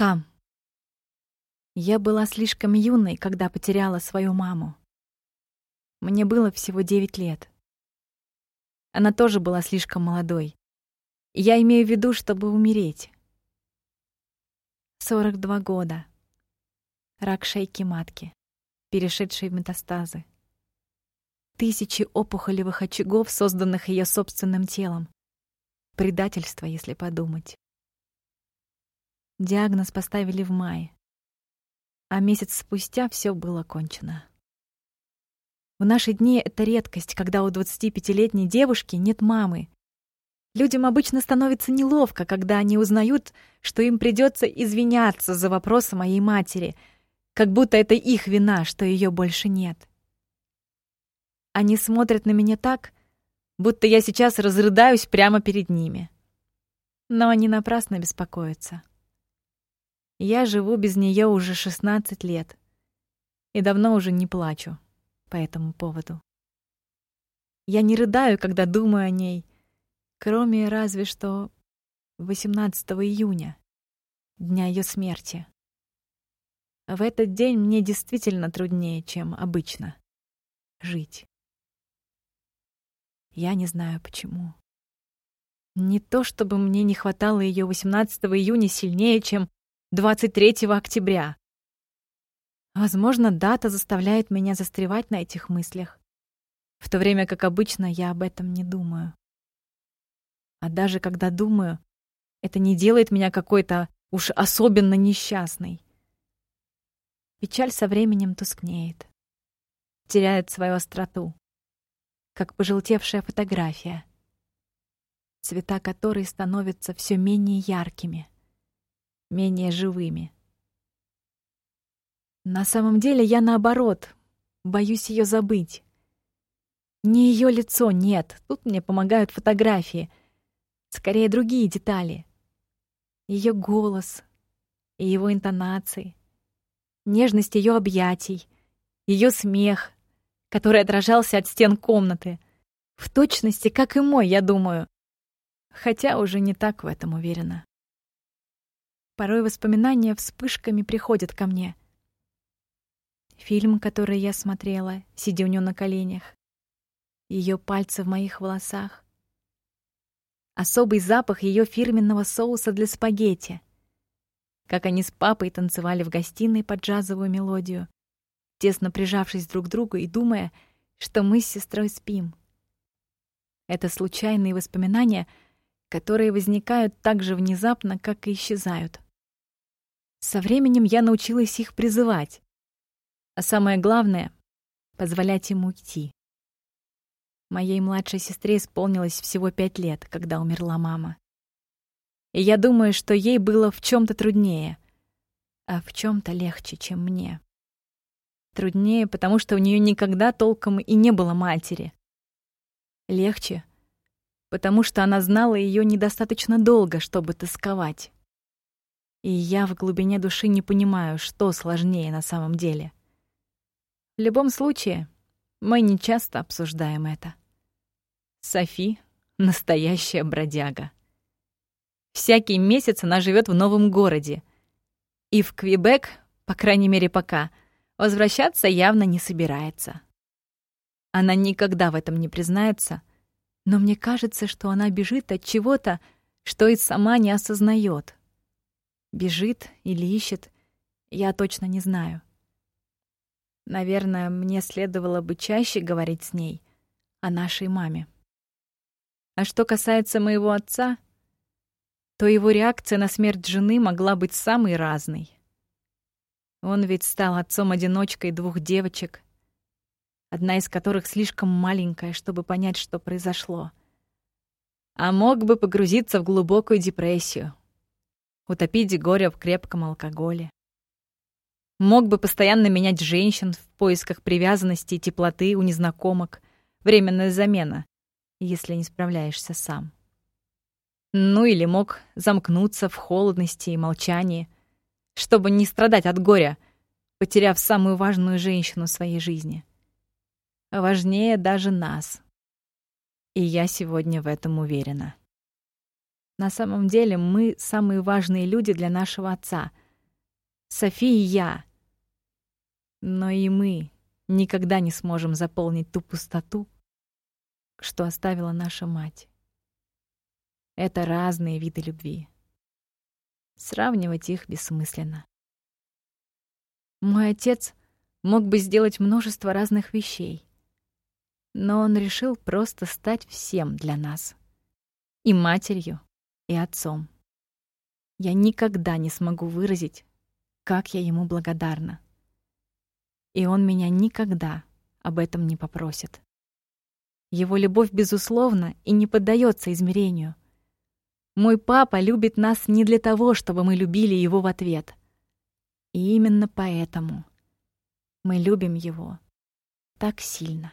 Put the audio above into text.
Тоска. Я была слишком юной, когда потеряла свою маму. Мне было всего девять лет. Она тоже была слишком молодой. Я имею в виду, чтобы умереть. 42 года. Рак шейки матки, перешедший в метастазы. Тысячи опухолевых очагов, созданных ее собственным телом. Предательство, если подумать. Диагноз поставили в мае. А месяц спустя все было кончено. В наши дни это редкость, когда у 25-летней девушки нет мамы. Людям обычно становится неловко, когда они узнают, что им придется извиняться за вопросы моей матери, как будто это их вина, что ее больше нет. Они смотрят на меня так, будто я сейчас разрыдаюсь прямо перед ними. Но они напрасно беспокоятся. Я живу без нее уже 16 лет и давно уже не плачу по этому поводу. Я не рыдаю, когда думаю о ней, кроме разве что 18 июня, дня ее смерти. В этот день мне действительно труднее, чем обычно, жить. Я не знаю почему. Не то чтобы мне не хватало ее 18 июня сильнее, чем 23 октября. Возможно, дата заставляет меня застревать на этих мыслях, в то время как обычно я об этом не думаю. А даже когда думаю, это не делает меня какой-то уж особенно несчастной. Печаль со временем тускнеет, теряет свою остроту, как пожелтевшая фотография, цвета которой становятся все менее яркими — менее живыми. На самом деле я наоборот, боюсь ее забыть. Не ее лицо, нет, тут мне помогают фотографии, скорее другие детали. Ее голос и его интонации, нежность ее объятий, ее смех, который отражался от стен комнаты, в точности, как и мой, я думаю, хотя уже не так в этом уверена. Порой воспоминания вспышками приходят ко мне. Фильм, который я смотрела, сидя у неё на коленях. Ее пальцы в моих волосах. Особый запах ее фирменного соуса для спагетти. Как они с папой танцевали в гостиной под джазовую мелодию, тесно прижавшись друг к другу и думая, что мы с сестрой спим. Это случайные воспоминания, которые возникают так же внезапно, как и исчезают. Со временем я научилась их призывать. А самое главное — позволять им уйти. Моей младшей сестре исполнилось всего пять лет, когда умерла мама. И я думаю, что ей было в чем то труднее, а в чем то легче, чем мне. Труднее, потому что у нее никогда толком и не было матери. Легче, потому что она знала ее недостаточно долго, чтобы тосковать. И я в глубине души не понимаю, что сложнее на самом деле. В любом случае, мы не часто обсуждаем это. Софи — настоящая бродяга. Всякий месяц она живет в новом городе. И в Квебек, по крайней мере пока, возвращаться явно не собирается. Она никогда в этом не признается, но мне кажется, что она бежит от чего-то, что и сама не осознает. Бежит или ищет, я точно не знаю. Наверное, мне следовало бы чаще говорить с ней о нашей маме. А что касается моего отца, то его реакция на смерть жены могла быть самой разной. Он ведь стал отцом-одиночкой двух девочек, одна из которых слишком маленькая, чтобы понять, что произошло. А мог бы погрузиться в глубокую депрессию, утопить горе в крепком алкоголе. Мог бы постоянно менять женщин в поисках привязанности и теплоты у незнакомок, временная замена, если не справляешься сам. Ну или мог замкнуться в холодности и молчании, чтобы не страдать от горя, потеряв самую важную женщину своей жизни. Важнее даже нас. И я сегодня в этом уверена. На самом деле мы самые важные люди для нашего отца, Софи и я. Но и мы никогда не сможем заполнить ту пустоту, что оставила наша мать. Это разные виды любви. Сравнивать их бессмысленно. Мой отец мог бы сделать множество разных вещей, но он решил просто стать всем для нас. И матерью, и отцом. Я никогда не смогу выразить, как я ему благодарна. И он меня никогда об этом не попросит. Его любовь безусловна и не поддается измерению. Мой папа любит нас не для того, чтобы мы любили его в ответ. И именно поэтому мы любим его так сильно.